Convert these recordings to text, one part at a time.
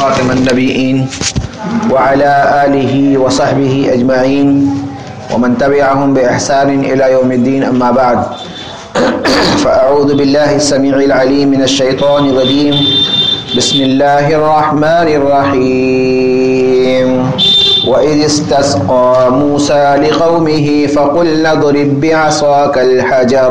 خاتم النبيين وعلى آله وصحبه أجمعين ومن تبعهم بإحسان إلى يوم الدين أما بعد فأعوذ بالله السميع العليم من الشيطان الرجيم بسم الله الرحمن الرحيم وإذ استسقى موسى لقومه فقل اضرب بعصاك الحجر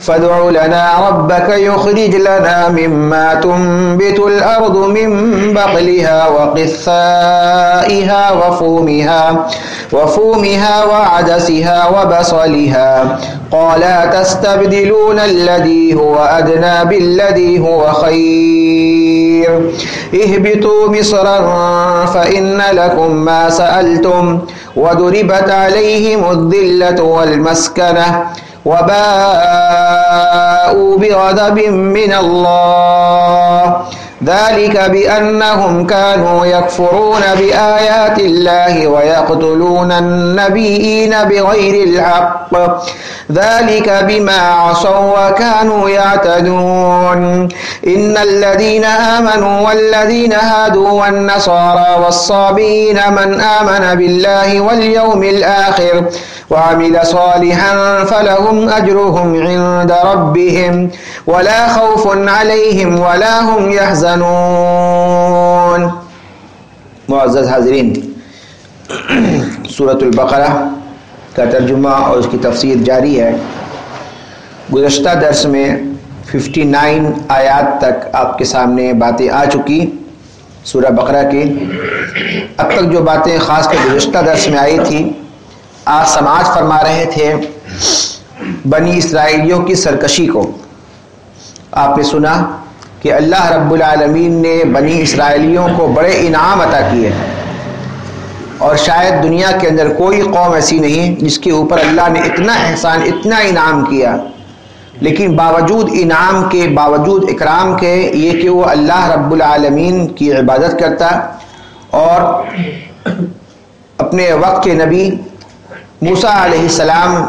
فادع لنا ربك يخرج لنا مما تنبت الأرض من بقلها وقثائها وفومها وفومها وعدسها وبصلها. قال تستبدلون الذي هو أدنى بالذي هو خير؟ اهبطوا مصرا فإن لكم ما سألتم، وضربت عليهم الذلة والمسكنة. وباءوا بغضب من الله. ذلك بأنهم كانوا يكفرون بآيات الله ويقتلون النبيين بغير الحق. ذلك بما عصوا وكانوا يعتدون. إن الذين آمنوا والذين هادوا والنصارى والصابين من آمن بالله واليوم الآخر وعمل صالحا فلهم أجرهم عند ربهم ولا خوف عليهم ولا هم يحزنون. معزز حاضرین، سورة البقرہ کا ترجمہ اور اس کی تفسیر جاری ہے۔ گزشتہ درس میں 59 آیات تک آپ کے سامنے باتیں آ چکی سورہ بقرہ کی۔ اب تک جو باتیں خاص کر گزشتہ درس میں آئی تھی آج سماج فرما رہے تھے بنی اسرائیلیوں کی سرکشی کو۔ آپ نے سنا کہ اللہ رب العالمین نے بنی اسرائیلیوں کو بڑے انعام عطا کیے اور شاید دنیا کے اندر کوئی قوم ایسی نہیں جس کے اوپر اللہ نے اتنا احسان، اتنا انعام کیا۔ لیکن باوجود انعام کے، باوجود اکرام کے، یہ کہ وہ اللہ رب العالمین کی عبادت کرتا اور اپنے وقت کے نبی موسیٰ علیہ السلام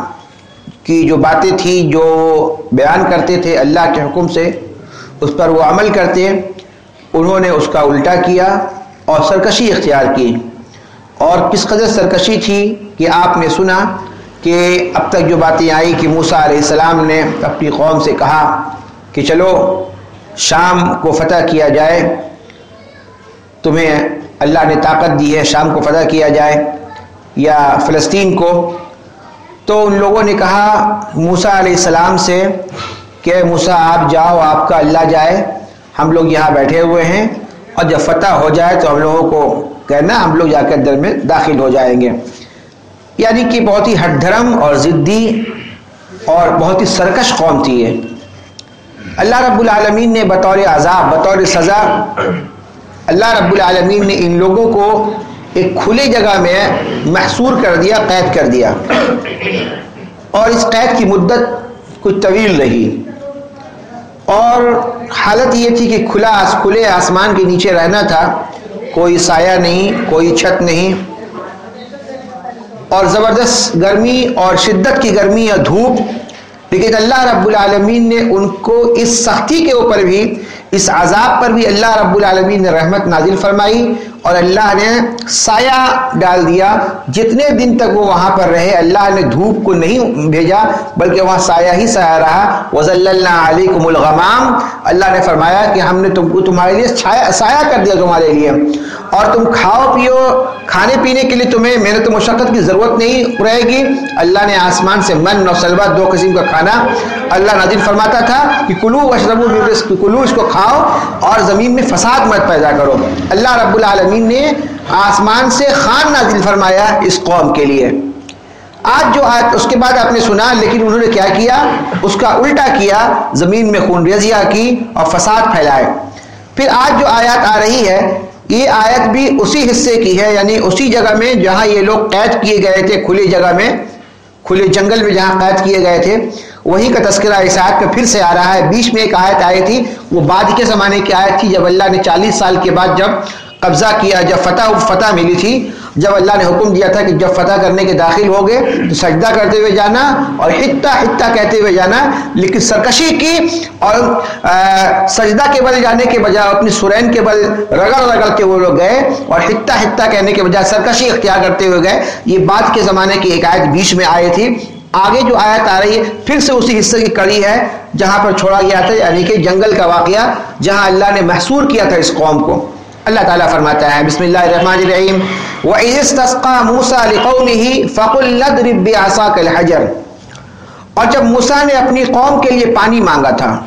کی جو باتیں تھیں، جو بیان کرتے تھے اللہ کے حکم سے اس پر وہ عمل کرتے انہوں نے اس کا الٹا کیا اور سرکشی اختیار کی۔ اور کس قدر سرکشی تھی کہ آپ نے سنا کہ اب تک جو باتیں آئی کہ موسیٰ علیہ السلام نے اپنی قوم سے کہا کہ چلو، شام کو فتح کیا جائے۔ تمہیں اللہ نے طاقت دی ہے، شام کو فتح کیا جائے یا فلسطین کو۔ تو ان لوگوں نے کہا، موسیٰ علیہ السلام سے کہ موسیٰ، آپ جاؤ، آپ کا اللہ جائے۔ ہم لوگ یہاں بیٹھے ہوئے ہیں۔ اور جب فتح ہو جائے تو ہم لوگوں کو کہنا، ہم لوگ جا کر در میں داخل ہو جائیں گے۔ یعنی کہ بہت ہی ہٹ دھرم اور ضدی اور بہت ہی سرکش قوم تھی یہ۔ اللہ رب العالمین نے بطور عذاب، بطور سزا، اللہ رب العالمین نے ان لوگوں کو ایک کھلی جگہ میں محصور کر دیا، قید کر دیا۔ اور اس قید کی مدت کچھ طویل رہی۔ اور حالت یہ تھی کہ کھلا کھلے آسمان کے نیچے رہنا تھا۔ کوئی سایہ نہیں، کوئی چھت نہیں۔ اور زبردست گرمی اور شدت کی گرمی یا دھوپ۔ لیکن اللہ رب العالمین نے ان کو اس سختی کے اوپر بھی، اس عذاب پر بھی اللہ رب العالمین نے رحمت نازل فرمائی۔ اور اللہ نے سایہ ڈال دیا۔ جتنے دن تک وہ وہاں پر رہے، اللہ نے دھوپ کو نہیں بھیجا، بلکہ وہاں سایہ ہی سایہ رہا۔ وزل اللہ علیکم الغمام۔ اللہ نے فرمایا کہ ہم نے تم کو تمہارے لیے سایہ کر دیا تمہارے لیے۔ اور تم کھاؤ پیو، کھانے پینے کے لیے تمہیں محنت مشقت کی ضرورت نہیں رہے گی۔ اللہ نے آسمان سے من اور سلوا دو قسم کا کھانا۔ اللہ نازل فرماتا تھا کہ کلو وشربو کلو اس کو کھاؤ اور زمین میں فساد مت پیدا کرو۔ اللہ رب العالمین العالمین نے آسمان سے خان نازل فرمایا اس قوم کے لیے۔ آج جو آج اس کے بعد آپ نے سنا، لیکن انہوں نے کیا کیا؟ اس کا الٹا کیا، زمین میں خون ریزیہ کی اور فساد پھیلائے۔ پھر آج جو آیات آ رہی ہے، یہ آیت بھی اسی حصے کی ہے یعنی اسی جگہ میں جہاں یہ لوگ قید کیے گئے تھے کھلی جگہ میں، کھلے جنگل میں جہاں قید کیے گئے تھے وہی کا تذکرہ اس آیت میں پھر سے آ رہا ہے۔ بیچ میں ایک آیت آئی تھی، وہ بعد کے زمانے کی آیت تھی، جب اللہ نے چالیس سال کے بعد جب قبضہ کیا جب فتح فتح ملی تھی، جب اللہ نے حکم دیا تھا کہ جب فتح کرنے کے داخل ہو گئے، تو سجدہ کرتے ہوئے جانا اور حتہ حتہ کہتے ہوئے جانا، لیکن سرکشی کی اور سجدہ کے بل جانے کے بجائے، اپنی سرین کے بل رگڑ رگڑ کے وہ لوگ گئے اور حتہ حتہ کہنے کے بجائے سرکشی اختیار کرتے ہوئے گئے۔ یہ بعد کے زمانے کی ایک آیت بیچ میں آئی تھی۔ آگے جو آیت آ رہی ہے، پھر سے اسی حصے کی کڑی ہے، جہاں پر چھوڑا گیا تھا یعنی کہ جنگل کا واقعہ، جہاں اللہ نے محصور کیا تھا اس قوم کو۔ اللہ تعالیٰ فرماتا ہے، بسم اللہ الرحمن الرحیم۔ وَإِذِ اسْتَسْقَى مُوسَى لِقَوْمِهِ فَقُلْ لَدْرِبْ بِعَصَاكَ الْحَجَرِ۔ اور جب موسیٰ نے اپنی قوم کے لیے پانی مانگا تھا،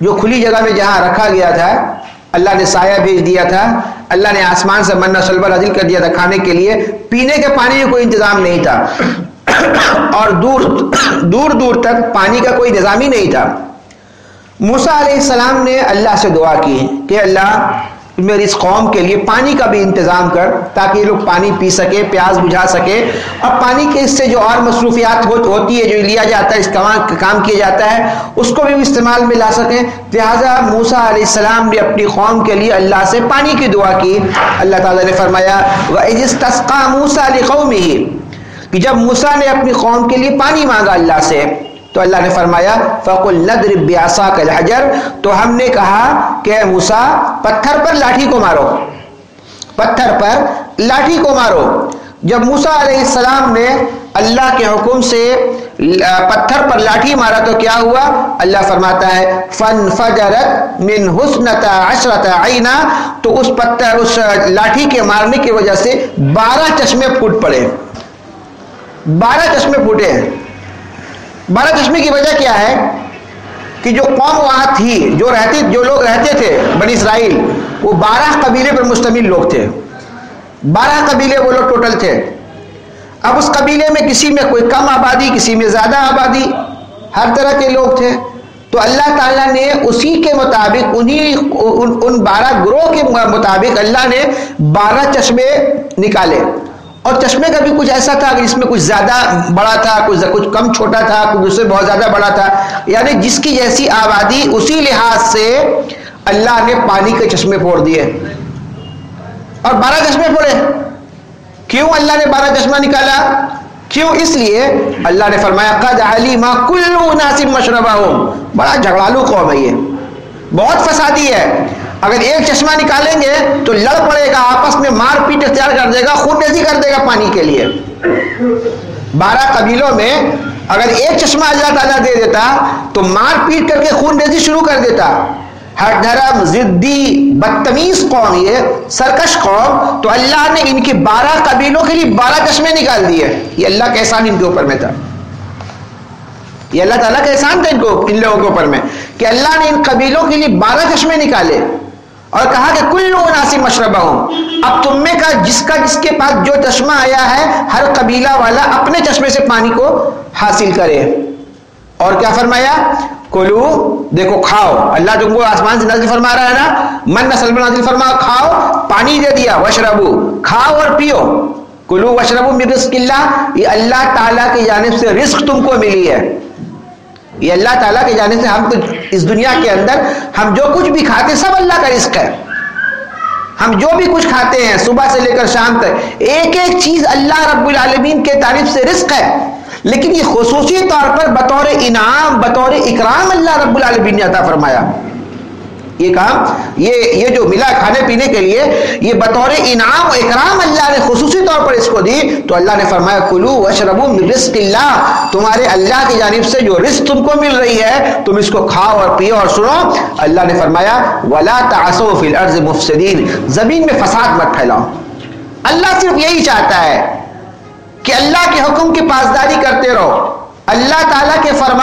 جو کھلی جگہ میں جہاں رکھا گیا تھا، اللہ نے سایہ بھیج دیا تھا، اللہ نے آسمان سے منہ سلبر عدل کر دیا تھا کھانے کے لیے، پینے کے پانی کا کوئی انتظام نہیں تھا۔ اور دور دور دور تک پانی کا کوئی نظام ہی نہیں تھا۔ موسیٰ علیہ السلام نے اللہ سے دعا کی کہ اللہ میری اس قوم کے لیے پانی کا بھی انتظام کر تاکہ یہ لوگ پانی پی سکے پیاز بجھا سکے۔ اور پانی کے اس سے جو اور مصروفیات ہوتی ہے، جو لیا جاتا ہے، اس کام کیا جاتا ہے، اس کو بھی استعمال میں لا سکیں۔ لہٰذا موسا علیہ السلام نے اپنی قوم کے لیے اللہ سے پانی کی دعا کی۔ اللہ تعالیٰ نے فرمایا موسا علی قومی کہ جب موسا نے اپنی قوم کے لیے پانی مانگا اللہ سے تو اللہ نے فرمایا، فقل ندرب بیاسا الحجر تو ہم نے کہا کہ موسا پتھر پر لاٹھی کو مارو۔ پتھر پر لاٹھی کو مارو۔ جب موسا علیہ السلام نے اللہ کے حکم سے پتھر پر لاٹھی مارا تو کیا ہوا؟ اللہ فرماتا ہے فن فجرت من حسنت عشرت عینا تو اس پتھر، اس لاٹھی کے مارنے کی وجہ سے بارہ چشمے پھوٹ پڑے۔ بارہ چشمے پھوٹے۔ ہیں بارہ چشمے کی وجہ کیا ہے کہ جو قوم وہاں تھی، جو رہتی، جو لوگ رہتے تھے بنی اسرائیل، وہ بارہ قبیلے پر مشتمل لوگ تھے۔ بارہ قبیلے وہ لوگ ٹوٹل تھے۔ اب اس قبیلے میں کسی میں کوئی کم آبادی، کسی میں زیادہ آبادی، ہر طرح کے لوگ تھے۔ تو اللہ تعالیٰ نے اسی کے مطابق، انہی، ان بارہ گروہ کے مطابق اللہ نے بارہ چشمے نکالے۔ اور چشمے کا بھی کچھ ایسا تھا کہ جس میں کچھ زیادہ بڑا تھا، کچھ کچھ کم چھوٹا تھا، کچھ اس سے بہت زیادہ بڑا تھا۔ یعنی جس کی جیسی آبادی، اسی لحاظ سے اللہ نے پانی کے چشمے پھوڑ دیے۔ اور بارہ چشمے پھوڑے۔ کیوں اللہ نے بارہ چشمہ نکالا؟ کیوں؟ اس لیے اللہ نے فرمایا، قد علیما کلو ناسب مشربہ بڑا جھگڑالو قوم ہے یہ۔ بہت فسادی ہے۔ اگر ایک چشمہ نکالیں گے تو لڑ پڑے گا، آپس میں مار پیٹ اختیار کر دے گا، خون ریزی کر دے گا پانی کے لیے۔ بارہ قبیلوں میں اگر ایک چشمہ اللہ تعالیٰ دے دیتا تو مار پیٹ کر کے خون ریزی شروع کر دیتا۔ ہر دھرم ضدی بدتمیز قوم، یہ سرکش قوم، تو اللہ نے ان کی بارہ قبیلوں کے لیے بارہ چشمے نکال دیے۔ یہ اللہ کا احسان ان کے اوپر میں تھا۔ یہ اللہ تعالیٰ کا احسان تھا ان کو، ان لوگوں کے اوپر میں، کہ اللہ نے ان قبیلوں کے لیے بارہ چشمے نکالے۔ اور کہا کہ کل مناسب مشربہ ہوں۔ اب تم میں کا جس کا جس کے پاس جو چشمہ آیا ہے، ہر قبیلہ والا اپنے چشمے سے پانی کو حاصل کرے۔ اور کیا فرمایا؟ کلو، دیکھو، کھاؤ۔ اللہ تم کو آسمان سے نازل فرما رہا ہے نا، من نسل میں نازل فرما، کھاؤ، پانی دے دیا وشربو کھاؤ اور پیو۔ کلو وشربو رزق اللہ، یہ اللہ تعالیٰ کی جانب سے رزق تم کو ملی ہے۔ یہ اللہ تعالیٰ کے جانے سے ہم اس دنیا کے اندر ہم جو کچھ بھی کھاتے سب اللہ کا رزق ہے۔ ہم جو بھی کچھ کھاتے ہیں، صبح سے لے کر شام تک، ایک ایک چیز اللہ رب العالمین کے تعریف سے رزق ہے۔ لیکن یہ خصوصی طور پر بطور انعام، بطور اکرام اللہ رب العالمین نے عطا فرمایا۔ یہ کام یہ یہ جو ملا کھانے پینے کے لیے، یہ بطور انعام و اکرام اللہ نے خصوصی طور پر اس کو دی، تو اللہ نے فرمایا کلو وشربو من رزق اللہ تمہارے اللہ کی جانب سے جو رزق تم کو مل رہی ہے، تم اس کو کھاؤ اور پیو اور سنو۔ اللہ نے فرمایا، ولا تعصوا فی الارض مفسدین زمین میں فساد مت پھیلاؤ۔ اللہ صرف یہی چاہتا ہے کہ اللہ کے حکم کی پاسداری کرتے رہو۔ اللہ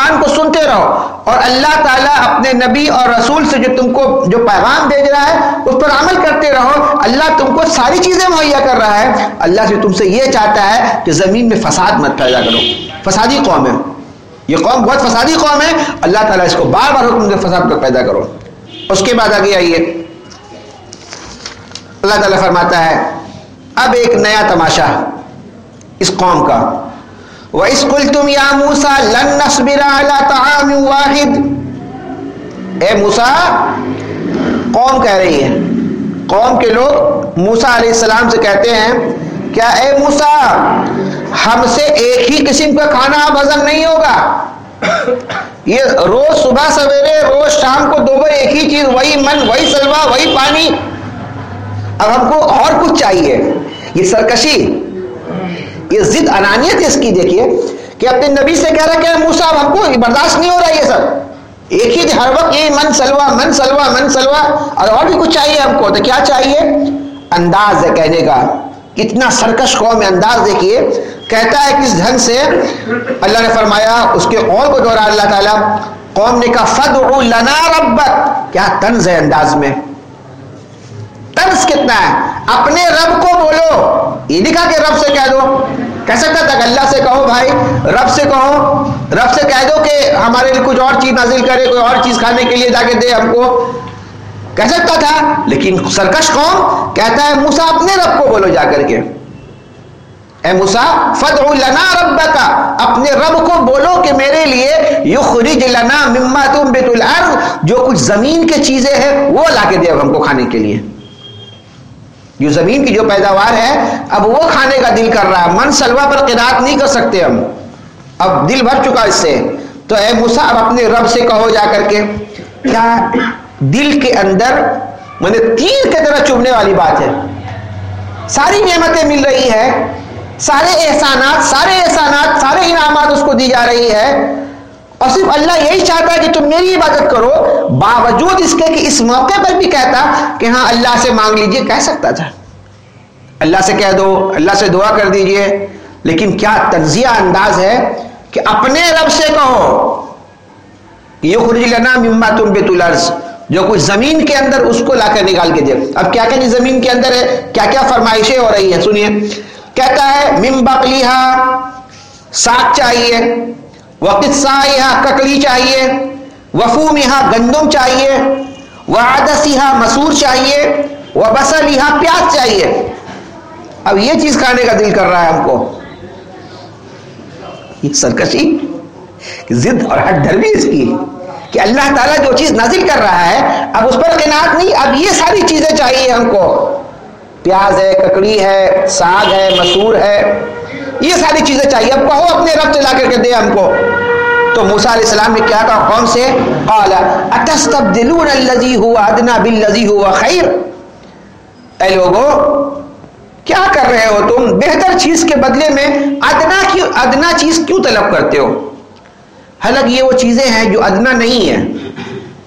تعالیٰ کے فرمان کو سنتے رہو اور اللہ تعالیٰ اپنے نبی اور رسول سے جو تم کو جو پیغام بھیج رہا ہے، اس پر عمل کرتے رہو۔ اللہ تم کو ساری چیزیں مہیا کر رہا ہے۔ اللہ سے تم سے یہ چاہتا ہے کہ زمین میں فساد مت پیدا کرو۔ فسادی قوم ہے۔ یہ قوم بہت فسادی قوم ہے۔ اللہ تعالیٰ اس کو بار بار حکم دے فساد پر پیدا کرو۔ اس کے بعد آگے آئیے۔ اللہ تعالیٰ فرماتا ہے، اب ایک نیا تماشا اس قوم کا۔ وہ اسکول تم یا موسا لن تعام واحد۔ اے موسا قوم کہہ رہی ہے۔ قوم کے لوگ موسا علیہ السلام سے کہتے ہیں، کیا اے موسا ہم سے ایک ہی قسم کا کھانا اب ہزم نہیں ہوگا؟ یہ روز صبح سویرے، روز شام کو دوبر ایک ہی چیز، وہی من، وہی سلوا وہی پانی۔ اب ہم کو اور کچھ چاہیے۔ یہ سرکشی یہ ضد انانیت اس کی دیکھیے کہ اپنے نبی سے کہہ رہا کہ موسا ہم کو برداشت نہیں ہو رہا یہ سب۔ ایک ہی ہر وقت یہ من سلوا من سلوا من سلوا، اور اور بھی کچھ چاہیے ہم کو۔ تو کیا چاہیے؟ انداز ہے کہنے کا۔ اتنا سرکش قوم میں انداز دیکھیے۔ کہتا ہے کس ڈھنگ سے؟ اللہ نے فرمایا، اس کے قول کو دورا اللہ تعالیٰ، قوم نے کہا فد لنا ربک کیا طنز ہے انداز میں۔ طنز کتنا ہے؟ اپنے رب کو بولو۔ یہ لکھا کہ رب سے کہہ دو۔ کہہ سکتا تھا کہ اللہ سے کہو بھائی۔ رب سے کہو۔ رب سے کہہ دو کہ ہمارے لیے کچھ اور چیز نازل کرے، کوئی اور چیز کھانے کے لیے جا کے دے ہم کو۔ کہہ سکتا تھا، لیکن سرکش قوم کہتا ہے موسا اپنے رب کو بولو جا کر کے۔ اے موسا فد لنا رب کا اپنے رب کو بولو کہ میرے لیے یخرج لنا مما تم بیت الارض۔ جو کچھ زمین کے چیزیں ہیں، وہ لا کے دے ہم کو کھانے کے لیے۔ جو زمین کی جو پیداوار ہے، اب وہ کھانے کا دل کر رہا ہے۔ من سلوا پر قدات نہیں کر سکتے ہم۔ اب دل بھر چکا اس سے۔ تو اے موسا اب اپنے رب سے کہو جا کر کے، کیا دل کے اندر میں تیر کی طرح چبنے والی بات ہے؟ ساری نعمتیں مل رہی ہے سارے احسانات سارے احسانات، سارے انعامات اس کو دی جا رہی ہے اور صرف اللہ یہی چاہتا ہے کہ تم میری عبادت کرو، باوجود اس کے کہ اس موقع پر بھی کہتا کہ ہاں اللہ سے مانگ لیجیے، کہہ سکتا تھا۔ اللہ سے کہہ دو، اللہ سے دعا کر دیجیے۔ لیکن کیا تنزیہ انداز ہے کہ اپنے رب سے کہو کہ یہ خرج لنا مما تم بیت الارض۔ جو کچھ زمین کے اندر اس کو لا کر نکال کے دے۔ اب کیا کیا زمین کے اندر ہے، کیا کیا فرمائشیں ہو رہی ہیں؟ سنیے۔ کہتا ہے مم بکلیہ ساگ چاہیے۔ وقت ککڑی چاہیے وفوم یہاں گندم چاہیے وعدس یہاں مسور چاہیے وہ بسل یہاں پیاز چاہیے۔ اب یہ چیز کھانے کا دل کر رہا ہے ہم کو۔ یہ سرکشی، ضد اور ہٹ ڈر بھی اس کی، کہ اللہ تعالیٰ جو چیز نازل کر رہا ہے، اب اس پر قناعت نہیں، اب یہ ساری چیزیں چاہیے ہم کو۔ پیاز ہے، ککڑی ہے، ساگ ہے، مسور ہے۔ یہ ساری چیزیں چاہیے۔ اب کہو اپنے رب سے لا کر کے دے ہم کو۔ تو موسا علیہ السلام نے کیا کہا؟ قوم سے قال اتستبدلون الذي هو ادنى بالذي هو خير؟ اے لوگو، کیا کر رہے ہو تم؟ بہتر چیز کے بدلے میں ادنا کی ادنا چیز کیوں طلب کرتے ہو؟ حالانکہ یہ وہ چیزیں ہیں جو ادنا نہیں ہے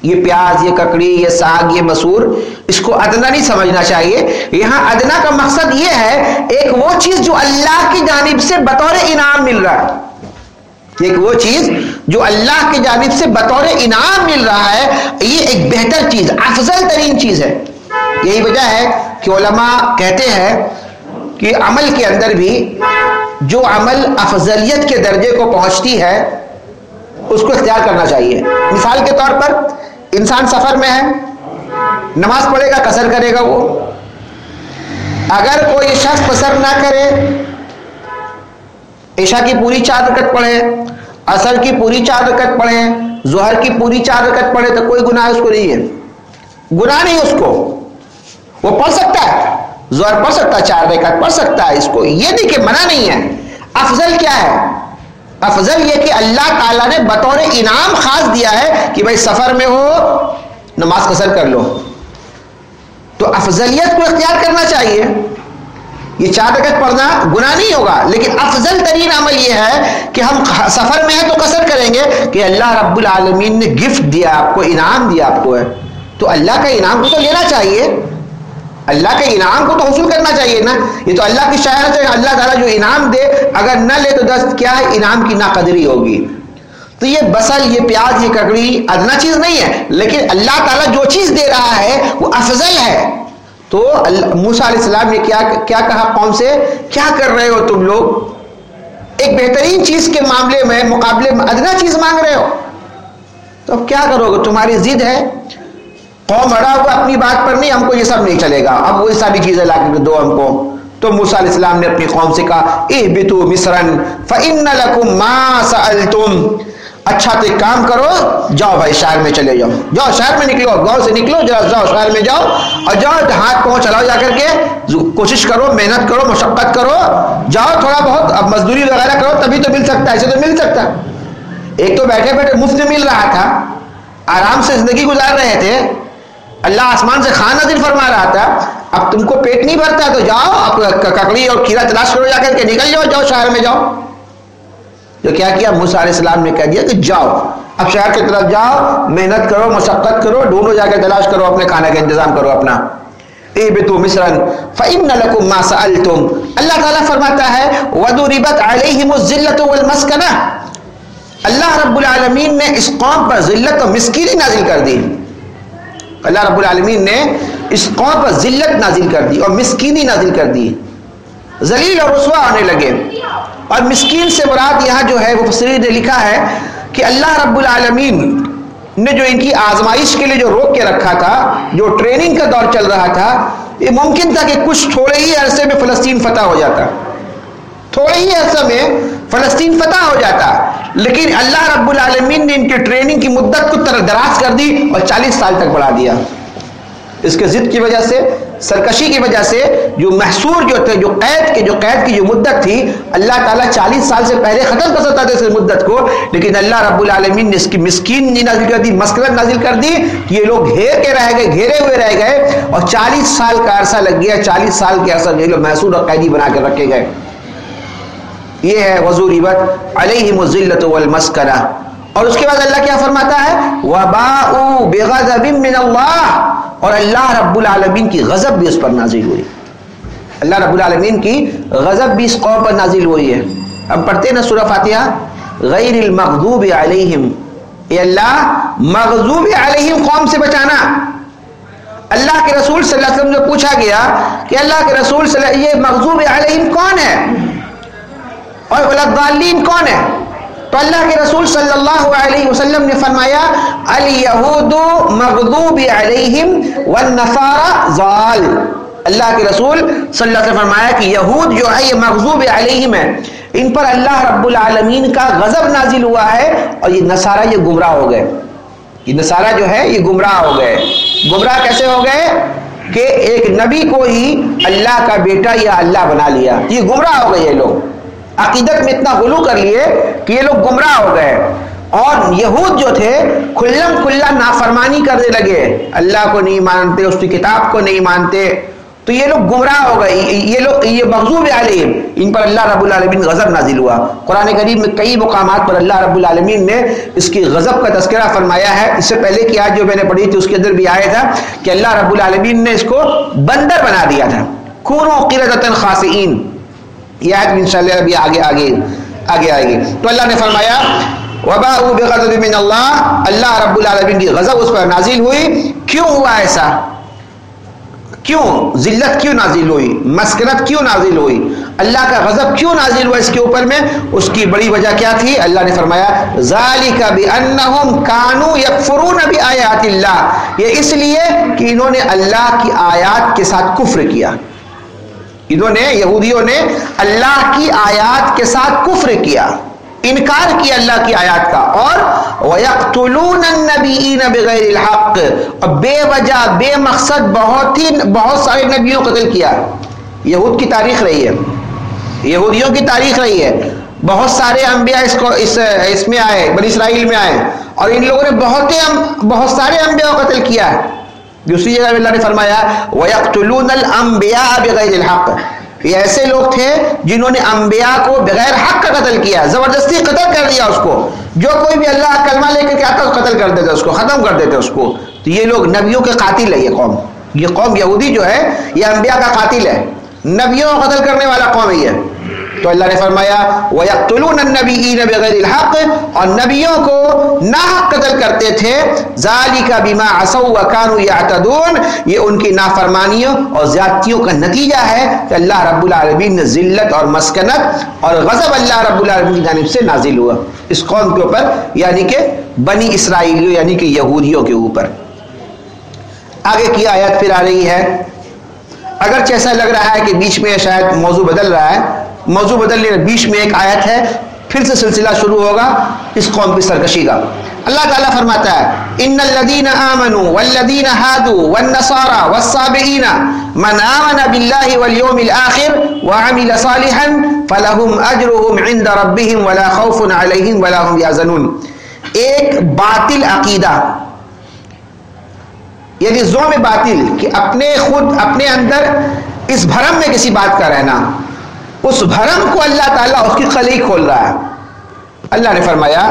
یہ پیاز، یہ ککڑی، یہ ساگ، یہ مسور، اس کو ادنا نہیں سمجھنا چاہیے۔ یہاں ادنا کا مقصد یہ ہے، ایک وہ چیز جو اللہ کی جانب سے بطور انعام مل رہا ہے۔ ایک وہ چیز جو اللہ کی جانب سے بطور انعام مل رہا ہے، یہ ایک بہتر چیز، افضل ترین چیز ہے۔ یہی وجہ ہے کہ علماء کہتے ہیں کہ عمل کے اندر بھی جو عمل افضلیت کے درجے کو پہنچتی ہے اس کو اختیار کرنا چاہیے۔ مثال کے طور پر انسان سفر میں ہے، نماز پڑھے گا کثر کرے گا وہ۔ اگر کوئی شخص پسر نہ کرے، عشاء کی پوری چار رکت پڑھے اثر کی پوری چار رکت پڑھے، ظہر کی پوری چار رکت پڑھے، تو کوئی گناہ اس کو نہیں ہے۔ گناہ نہیں اس کو، وہ پڑھ سکتا ہے۔ ظہر پڑھ سکتا ہے، چار رکت پڑھ سکتا ہے اس کو۔ یہ نہیں کہ منع نہیں ہے۔ افضل کیا ہے؟ افضل یہ کہ اللہ تعالیٰ نے بطور انعام خاص دیا ہے کہ بھائی سفر میں ہو، نماز قصر کر لو۔ تو افضلیت کو اختیار کرنا چاہیے۔ یہ چار رکعت پڑھنا گناہ نہیں ہوگا، لیکن افضل ترین عمل یہ ہے کہ ہم سفر میں ہیں تو قصر کریں گے کہ اللہ رب العالمین نے گفٹ دیا، آپ کو انعام دیا، آپ کو ہے۔ تو اللہ کا انعام کو تو لینا چاہیے۔ اللہ کے انعام کو تو حصول کرنا چاہیے نا۔ یہ تو اللہ کی شاعر ہے۔ اللہ تعالیٰ جو انعام دے، اگر نہ لے تو دست کیا ہے؟ انعام کی ناقدری ہوگی۔ تو یہ بسل، یہ پیاز، یہ ککڑی ادنا چیز نہیں ہے۔ لیکن اللہ تعالیٰ جو چیز دے رہا ہے، وہ افضل ہے۔ تو موسا علیہ السلام نے کیا کیا کہا قوم سے؟ کیا کر رہے ہو تم لوگ؟ ایک بہترین چیز کے معاملے میں، مقابلے میں ادنا چیز مانگ رہے ہو۔ تو اب کیا کرو گے؟ تمہاری ضد ہے۔ قوم اڑا ہوا اپنی بات پر نہیں، ہم کو یہ سب نہیں چلے گا۔ اب وہی ساری چیزیں لا کے دو ہم کو۔ تو موسیٰ علیہ السلام نے اپنی قوم سے کہا اہبتو مصرن فَإِنَّ لَكُمْ مَا سَأَلْتُمْ۔ اچھا تو ایک کام کرو، جاؤ بھائی شہر میں چلے جاؤ۔ جاؤ شہر میں نکلو، گاؤں سے نکلو، جاؤ جاؤ شہر میں جاؤ۔ اور جاؤ، ہاتھ پہنچ چلاؤ جا کر کے۔ کوشش کرو، محنت کرو، مشقت کرو۔ جاؤ تھوڑا بہت، اب مزدوری وغیرہ کرو، تبھی تو مل سکتا ہے، ایسے تو مل سکتا۔ ایک تو بیٹھے بیٹھے مفت مل رہا تھا۔ آرام سے زندگی گزار رہے تھے۔ اللہ آسمان سے خانہ دل فرما رہا تھا، اب تم کو پیٹ نہیں بھرتا تو جاؤ، اب ککڑی اور کھیرا تلاش کرو، جا کر کے نکل جاؤ جاؤ شہر میں جاؤ۔ تو کیا کیا؟ موسیٰ علیہ السلام نے کہہ دیا کہ جاؤ۔ اب شہر کی طرف جاؤ، محنت کرو، مشقت کرو، ڈھونڈو، جا کے تلاش کرو، اپنے کھانے کا انتظام کرو، اپنا۔ اے بتو مصرن لَكُمْ مَا اللہ تعالیٰ فرماتا ہے وَدُرِبَتْ عَلَيْهِمُ الزِّلَّةُ وَالْمَسْكَنَةُ۔ اللہ رب العالمین نے اس قوم پر ذلت و مسکینی نازل کر دی۔ اللہ رب العالمین نے اس قوم پر ذلت نازل کر دی اور مسکینی نازل کر دی۔ ذلیل اور رسوا آنے لگے۔ اور مسکین سے مراد یہاں جو ہے وہ فصری نے لکھا ہے کہ اللہ رب العالمین نے جو ان کی آزمائش کے لیے جو روک کے رکھا تھا، جو ٹریننگ کا دور چل رہا تھا، یہ ممکن تھا کہ کچھ تھوڑے ہی عرصے میں فلسطین فتح ہو جاتا۔ تھوڑے ہی عرصے میں فلسطین فتح ہو جاتا۔ لیکن اللہ رب العالمین نے ان کی ٹریننگ کی مدت کو دراز کر دی اور چالیس سال تک بڑھا دیا۔ اس کے ضد کی وجہ سے، سرکشی کی وجہ سے جو محصور جو تھے، جو قید کے، جو قید کی جو مدت تھی، اللہ تعالیٰ چالیس سال سے پہلے ختم کر سکتا تھا اس مدت کو۔ لیکن اللہ رب العالمین نے اس کی مسکین نازل کر دی، مسکرت نازل کر دی۔ کہ یہ لوگ گھیر کے رہ گئے، گھیرے ہوئے رہ گئے۔ اور چالیس سال کا عرصہ لگ گیا، چالیس سال کے عرصہ جو محصور اور قیدی بنا کے رکھے گئے۔ یہ ہے وضو ریبت علیہ مزلت والمسکنہ۔ اور اس کے بعد اللہ کیا فرماتا ہے؟ وَبَاءُ بِغَذَبٍ مِّنَ اللَّهِ۔ اور اللہ رب العالمین کی غضب بھی اس پر نازل ہوئی۔ اللہ رب العالمین کی غضب بھی اس قوم پر نازل ہوئی ہے۔ اب پڑھتے نا سورہ فاتحہ۔ غیر المغضوب علیہم۔ اے اللہ، مغضوب علیہم قوم سے بچانا۔ اللہ کے رسول صلی اللہ علیہ وسلم سے پوچھا گیا کہ اللہ کے رسول صلی اللہ علیہ وسلم، یہ مغضوب علیہم کون ہے؟ اور ولدالین کون ہے؟ تو اللہ کے رسول صلی اللہ علیہ وسلم نے فرمایا، الیہود مغضوب علیہم والنصارى ضال. اللہ کے رسول صلی اللہ علیہ وسلم فرمایا کہ یہود جو ہے، یہ مغضوب علیہم ہے۔ ان پر اللہ رب العالمین کا غضب نازل ہوا ہے اور یہ نصارہ یہ گمراہ ہو گئے۔ یہ نصارہ جو ہے، یہ گمراہ ہو گئے۔ گمراہ کیسے ہو گئے؟ کہ ایک نبی کو ہی اللہ کا بیٹا یا اللہ بنا لیا۔ یہ گمراہ ہو گئے یہ لوگ۔ عقیدت میں اتنا غلو کر لیے کہ یہ لوگ گمراہ ہو گئے۔ اور یہود جو تھے، کھلم کھلا نافرمانی کرنے لگے۔ اللہ کو نہیں مانتے، اس کی کتاب کو نہیں مانتے۔ تو یہ لوگ گمراہ ہو گئے۔ یہ لوگ یہ مغزوب عالم ان پر اللہ رب العالمین غضب نازل ہوا۔ قرآن کریم میں کئی مقامات پر اللہ رب العالمین نے اس کی غضب کا تذکرہ فرمایا ہے۔ اس سے پہلے کی آج جو میں نے پڑھی تھی، اس کے اندر بھی آیا تھا کہ اللہ رب العالمین نے اس کو بندر بنا دیا تھا۔ کونوں قرتن خاصین یہ آیت بھی انشاءاللہ ابھی آگے آگے آگے آئے گی۔ تو اللہ نے فرمایا، وباء بغضب من اللہ اللہ رب العالمین کی غضب اس پر نازل ہوئی۔ کیوں ہوا ایسا؟ کیوں؟ ذلت کیوں نازل ہوئی؟ مسکنت کیوں نازل ہوئی؟ اللہ کا غضب کیوں نازل ہوا اس کے اوپر میں؟ اس کی بڑی وجہ کیا تھی؟ اللہ نے فرمایا ذالک بانہم کانوا یکفرون بآیات اللہ یہ اس لیے کہ انہوں نے اللہ کی آیات کے ساتھ کفر کیا۔ انہوں نے یہودیوں نے اللہ کی آیات کے ساتھ کفر کیا انکار کیا اللہ کی آیات کا اور وَيَقْتُلُونَ النَّبِيِّينَ بِغَيْرِ اور بے وجہ بے مقصد بہت ہی بہت سارے نبیوں قتل کیا۔ یہود کی تاریخ رہی ہے۔ یہودیوں کی تاریخ رہی ہے۔ بہت سارے انبیاء اس کو اس, اس میں آئے بنی اسرائیل میں آئے اور ان لوگوں نے بہت بہت سارے انبیاء کو قتل کیا۔ ہے دوسری جگہ اللہ نے فرمایا، وَيَقْتُلُونَ الْأَنْبِيَاءَ بِغَيْرِ الْحَقِّ۔ یہ ایسے لوگ تھے جنہوں نے انبیاء کو بغیر حق کا قتل کیا، زبردستی قتل کر دیا اس کو۔ جو کوئی بھی اللہ کلمہ لے کے آتا قتل کر دیتے اس کو ختم کر دیتے اس کو۔ تو یہ لوگ نبیوں کے قاتل ہے یہ قوم۔ یہ قوم یہودی جو ہے، یہ انبیاء کا قاتل ہے۔ نبیوں کو قتل کرنے والا قوم ہی ہے تو اللہ نے فرمایا، وَيَقْتُلُونَ النَّبِيِّينَ بِغَيْرِ الْحَقِّ۔ اور نبیوں کو ناحق قتل کرتے تھے۔ ذَلِكَ بِمَا عَصَوْا وَكَانُوا يَعْتَدُونَ۔ یہ ان کی نافرمانیوں اور زیادتیوں کا نتیجہ ہے کہ اللہ رب العالمین نے ذلت اور مسکنت اور غضب اللہ رب العالمین کی جانب سے نازل ہوا۔ اس قوم کے اوپر یعنی کہ بنی اسرائیلیوں یعنی کہ یہودیوں کے اوپر۔ آگے کی آیت پھر آ رہی ہے۔ اگرچہ ایسا لگ رہا ہے کہ بیچ میں شاید موضوع بدل رہا ہے موضوع بدلنے بیچ میں ایک آیت ہے، پھر سے سلسلہ شروع ہوگا، اس قوم کی سرکشی کا۔ اللہ تعالیٰ فرماتا ہے ان الذين امنوا والذين هادوا والنصارى والصابئين من امن بالله واليوم الاخر وعمل صالحا فلهم اجرهم عند ربهم ولا خوف عليهم ولا هم يحزنون۔ ایک باطل عقیدہ یعنی زوم باطل کہ اپنے خود، اپنے اندر اس بھرم میں کسی بات کا رہنا۔ اس بھرم کو اللہ تعالیٰ اس کی خلی کھول رہا ہے۔ اللہ نے فرمایا،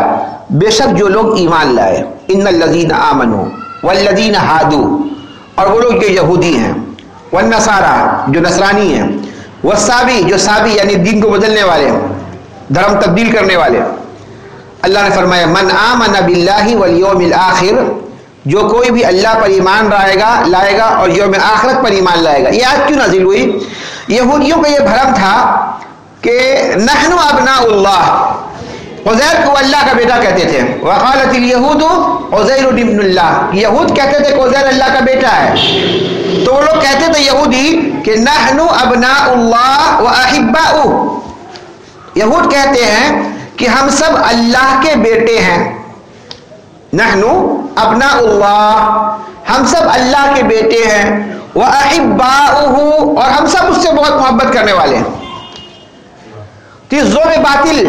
بے شک جو لوگ ایمان لائے، ان الذین آمنو والذین ہادو اور وہ لوگ جو یہودی ہیں والنصارہ جو نصرانی ہیں، والصابی جو صابی یعنی دین کو بدلنے والے، دھرم تبدیل کرنے والے۔ اللہ نے فرمایا، من آمن باللہ والیوم الاخر، جو کوئی بھی اللہ پر ایمان لائے گا لائے گا اور یوم آخرت پر ایمان لائے گا۔ یہ آج کیوں نازل ہوئی؟ یہودیوں کا یہ بھرم تھا کہ نحن ابناء اللہ۔ عزیر کو اللہ کا بیٹا کہتے تھے۔ وقالت الیہود عزیر ابن اللہ۔ یہود کہتے تھے کہ عزیر اللہ کا بیٹا ہے۔ تو وہ لوگ کہتے تھے یہودی کہ نحن ابناء اللہ و احباؤ یہود کہتے ہیں کہ ہم سب اللہ کے بیٹے ہیں۔ نحنو ابناء اللہ۔ ہم سب اللہ کے بیٹے ہیں۔ وہ اور ہم سب اس سے بہت محبت کرنے والے ہیں۔ تو زور باطل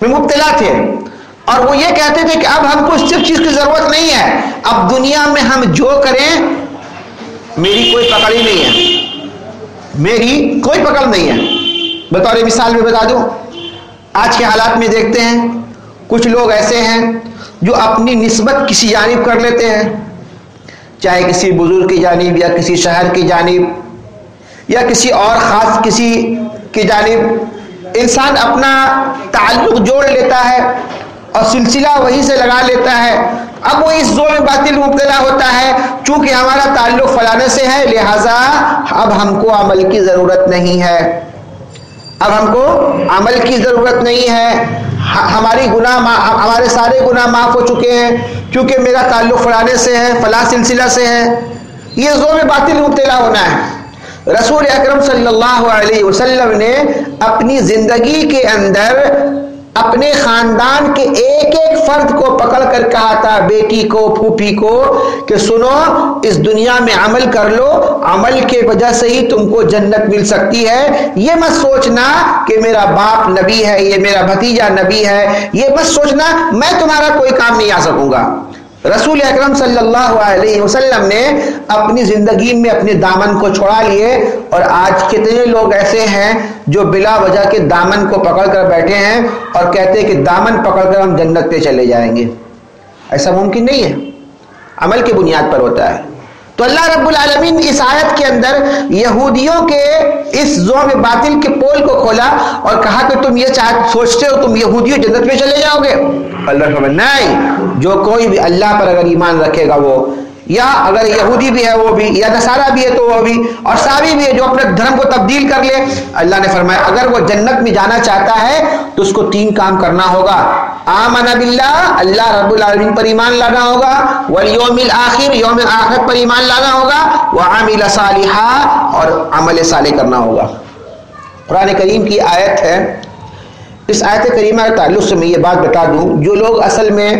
میں مبتلا تھے۔ اور وہ یہ کہتے تھے کہ اب ہم کو صرف چیز کی ضرورت نہیں ہے۔ اب دنیا میں ہم جو کریں، میری کوئی پکڑ ہی نہیں ہے۔ میری کوئی پکڑ نہیں ہے۔ بطور مثال میں بتا دوں۔ آج کے حالات میں دیکھتے ہیں، کچھ لوگ ایسے ہیں جو اپنی نسبت کسی جانب کر لیتے ہیں۔ چاہے کسی بزرگ کی جانب یا کسی شہر کی جانب یا کسی اور خاص کسی کی جانب، انسان اپنا تعلق جوڑ لیتا ہے اور سلسلہ وہی سے لگا لیتا ہے۔ اب وہ اس زور میں باطل مبتلا ہوتا ہے۔ چونکہ ہمارا تعلق فلانے سے ہے، لہذا اب ہم کو عمل کی ضرورت نہیں ہے۔ اب ہم کو عمل کی ضرورت نہیں ہے۔ ہماری گناہ ہمارے سارے گناہ معاف ہو چکے ہیں، کیونکہ میرا تعلق فلانے سے ہے، فلاں سلسلہ سے ہے۔ یہ زور باطل مبتلا ہونا ہے۔ رسول اکرم صلی اللہ علیہ وسلم نے اپنی زندگی کے اندر اپنے خاندان کے ایک ایک فرد کو پکڑ کر کہا تھا، بیٹی کو، پھوپھی کو، کہ سنو، اس دنیا میں عمل کر لو، عمل کے وجہ سے ہی تم کو جنت مل سکتی ہے۔ یہ مت سوچنا کہ میرا باپ نبی ہے، یہ میرا بھتیجا نبی ہے، یہ مت سوچنا میں تمہارا کوئی کام نہیں آ سکوں گا۔ رسول اکرم صلی اللہ علیہ وسلم نے اپنی زندگی میں اپنے دامن کو چھوڑا لیے اور آج کتنے لوگ ایسے ہیں جو بلا وجہ کے دامن کو پکڑ کر بیٹھے ہیں اور کہتے ہیں کہ دامن پکڑ کر ہم جنت پہ چلے جائیں گے۔ ایسا ممکن نہیں ہے۔ عمل کی بنیاد پر ہوتا ہے۔ تو اللہ رب العالمین اس آیت کے اندر یہودیوں کے اس زوم باطل کے پول کو کھولا اور کہا کہ تم یہ چاہ، سوچتے ہو تم یہودیوں جنت میں چلے جاؤ گے۔ اللہ نہیں، جو کوئی بھی اللہ پر اگر ایمان رکھے گا وہ، یا اگر یہودی بھی ہے وہ بھی، یا نصارہ بھی ہے تو وہ بھی، اور سابی بھی ہے جو اپنے دھرم کو تبدیل کر لے۔ اللہ نے فرمایا، اگر وہ جنت میں جانا چاہتا ہے تو اس کو تین کام کرنا ہوگا۔ آمن باللہ، اللہ رب العالمین پر ایمان لانا ہوگا والیوم الاخر یوم آخر پر ایمان لانا ہوگا، وعامل صالحہ اور عمل صالح کرنا ہوگا۔ قرآن کریم کی آیت ہے۔ اس آیت کریمہ کے تعلق سے میں یہ بات بتا دوں، جو لوگ اصل میں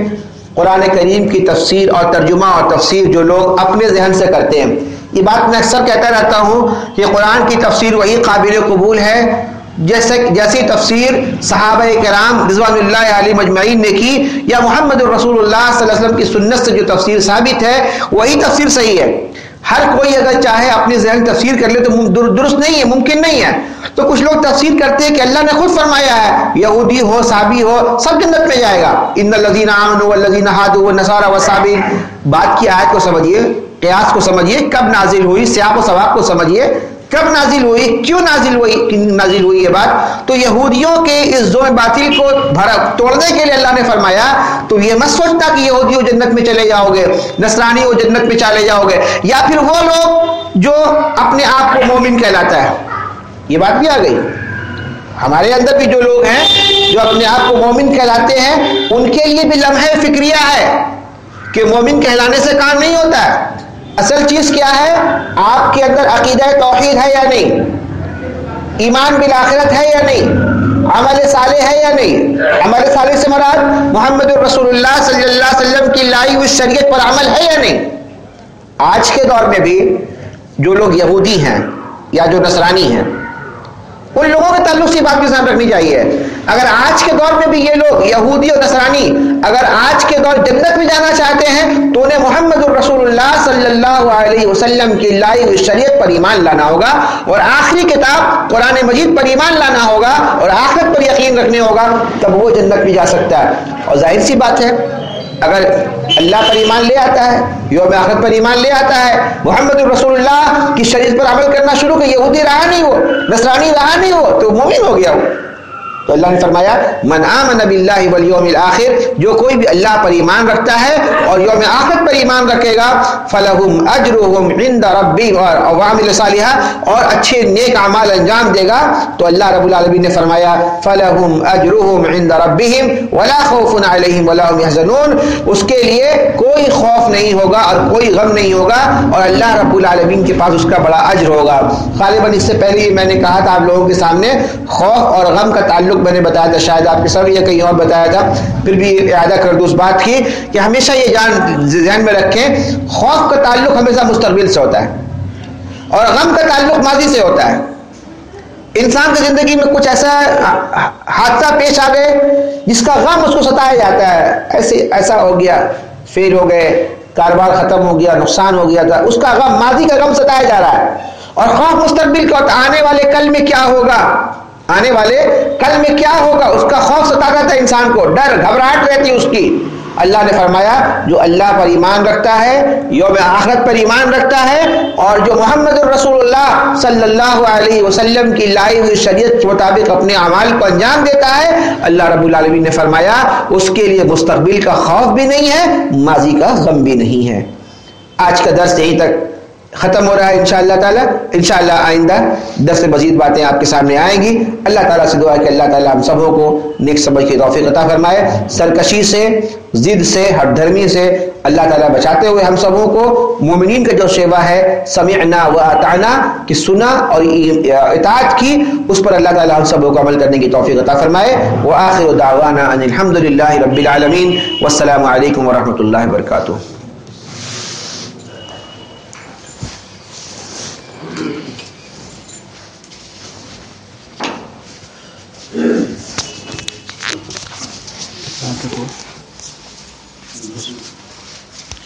قرآن کریم کی تفسیر اور ترجمہ اور تفسیر جو لوگ اپنے ذہن سے کرتے ہیں، یہ بات میں اکثر کہتا رہتا ہوں کہ قرآن کی تفسیر وہی قابل قبول ہے جیسے جیسی تفسیر صحابہ کرام رضوان اللہ علی مجمعین نے کی، یا محمد الرسول اللہ صلی اللہ علیہ وسلم کی سنت سے جو تفسیر ثابت ہے، وہی تفسیر صحیح ہے۔ ہر کوئی اگر چاہے اپنی ذہن تفسیر کر لے تو درست نہیں ہے، ممکن نہیں ہے۔ تو کچھ لوگ تفسیر کرتے ہیں کہ اللہ نے خود فرمایا ہے، یہودی ہو صابی ہو، سب جنت میں جائے گا۔ ان الذین آمنوا والذین ہادوا والنصارى والصابین بات کی آیت کو سمجھیے قیاس کو سمجھیے کب نازل ہوئی، سیاق و ثواب کو سمجھیے کب نازل ہوئی؟ کیوں نازل ہوئی؟ نازل ہوئی یہ بات؟ تو یہودیوں کے اس زور باطل کو توڑنے کے لیے اللہ نے فرمایا، تو یہ مت سوچتا کہ یہودی جنت میں چلے جاؤ گے نصرانی ہو جنت میں چلے جاؤ گے یا پھر وہ لوگ جو اپنے آپ کو مومن کہلاتا ہے۔ یہ بات بھی آ گئی۔ ہمارے اندر بھی جو لوگ ہیں جو اپنے آپ کو مومن کہلاتے ہیں، ان کے لیے بھی لمحے فکریہ ہے کہ مومن کہلانے سے کام نہیں ہوتا۔ ہے اصل چیز کیا ہے؟ آپ کے اندر عقیدہ توحید ہے یا نہیں؟ ایمان بالآخرت ہے یا نہیں؟ عمل صالح ہے یا نہیں؟ عمل صالح سے مراد محمد الرسول اللہ صلی اللہ علیہ وسلم کی لائی ہوئی شریعت پر عمل ہے یا نہیں؟ آج کے دور میں بھی جو لوگ یہودی ہیں یا جو نصرانی ہیں ان لوگوں کے تعلق سے بات کی ذہن رکھنی چاہیے۔ اگر آج کے دور میں بھی یہ لوگ یہودی اور نصرانی اگر آج کے دور جنت میں جانا چاہتے ہیں، تو انہیں محمد الرسول اللہ صلی اللہ علیہ وسلم کی لائی ہوئی شریعت پر ایمان لانا ہوگا اور آخری کتاب قرآن مجید پر ایمان لانا ہوگا اور آخرت پر یقین رکھنے ہوگا، تب وہ جنت بھی جا سکتا ہے۔ اور ظاہر سی بات ہے اگر اللہ پر ایمان لے آتا ہے، یوم آخرت پر ایمان لے آتا ہے، محمد الرسول اللہ کی شریعت پر عمل کرنا شروع کر، یہودی رہا نہیں ہو نصرانی رہا نہیں ہو تو مومن ہو گیا وہ۔ تو اللہ نے فرمایا، من آمن باللہ والیوم الاخر جو کوئی بھی اللہ پر ایمان رکھتا ہے اور یوم آخر پر ایمان رکھے گا، فلہم اجرہم عند ربی اور عوامل صالحہ اور اچھے نیک اعمال انجام دے گا۔ تو اللہ رب العالمین نے فرمایا، فلہم اجرہم عند ربہم ولا خوف علیہم ولا هم يحزنون اس کے لیے کوئی خوف نہیں ہوگا اور کوئی غم نہیں ہوگا اور اللہ رب العالمین کے پاس اس کا بڑا اجر ہوگا۔ غالباً اس سے پہلے میں نے کہا تھا آپ لوگوں کے سامنے، خوف اور غم کا تعلق تعلق میں نے بتایا تھا، شاید آپ کے سب یا کہیں اور بتایا تھا۔ پھر بھی اعادہ کر دوں اس بات کی کہ ہمیشہ یہ جان ذہن میں رکھیں، خوف کا تعلق ہمیشہ مستقبل سے ہوتا ہے اور غم کا تعلق ماضی سے ہوتا ہے۔ انسان کی زندگی میں کچھ ایسا حادثہ پیش آ گئے جس کا غم اس کو ستایا جاتا ہے۔ ایسے، ایسا ہو گیا، فیل ہو گئے، کاروبار ختم ہو گیا، نقصان ہو گیا تھا اس کا غم، ماضی کا غم ستایا جا رہا ہے۔ اور خوف مستقبل کا آنے والے کل میں کیا ہوگا؟ آنے والے کل میں کیا ہوگا؟ اس کا خوف ستاتا تھا انسان کو، ڈر، گھبراہٹ رہتی اس کی۔ اللہ نے فرمایا، جو اللہ پر ایمان رکھتا ہے، یوم آخرت پر ایمان رکھتا ہے، اور جو محمد الرسول اللہ صلی اللہ علیہ وسلم کی لائی ہوئی شریعت کے مطابق اپنے اعمال کو انجام دیتا ہے، اللہ رب العالمین نے فرمایا، اس کے لیے مستقبل کا خوف بھی نہیں ہے، ماضی کا غم بھی نہیں ہے۔ آج کا درس یہیں تک۔ ختم ہو رہا ہے انشاءاللہ تعالی۔ انشاءاللہ آئندہ دس مزید باتیں آپ کے سامنے آئیں گی۔ اللہ تعالیٰ سے دعا ہے کہ اللہ تعالیٰ ہم سبوں کو نیک سبق کی توفیق عطا فرمائے۔ سرکشی سے، ضد سے ہر دھرمی سے اللہ تعالیٰ بچاتے ہوئے ہم سبوں کو مومنین کا جو شیوا ہے، سمعنا و اطعنا کی سنا اور اطاعت کی، اس پر اللہ تعالیٰ ہم سبوں کو عمل کرنے کی توفیق عطا فرمائے۔ وآخر دعوانا ان الحمدللہ رب العالمین۔ والسلام علیکم ورحمۃ اللہ وبرکاتہ۔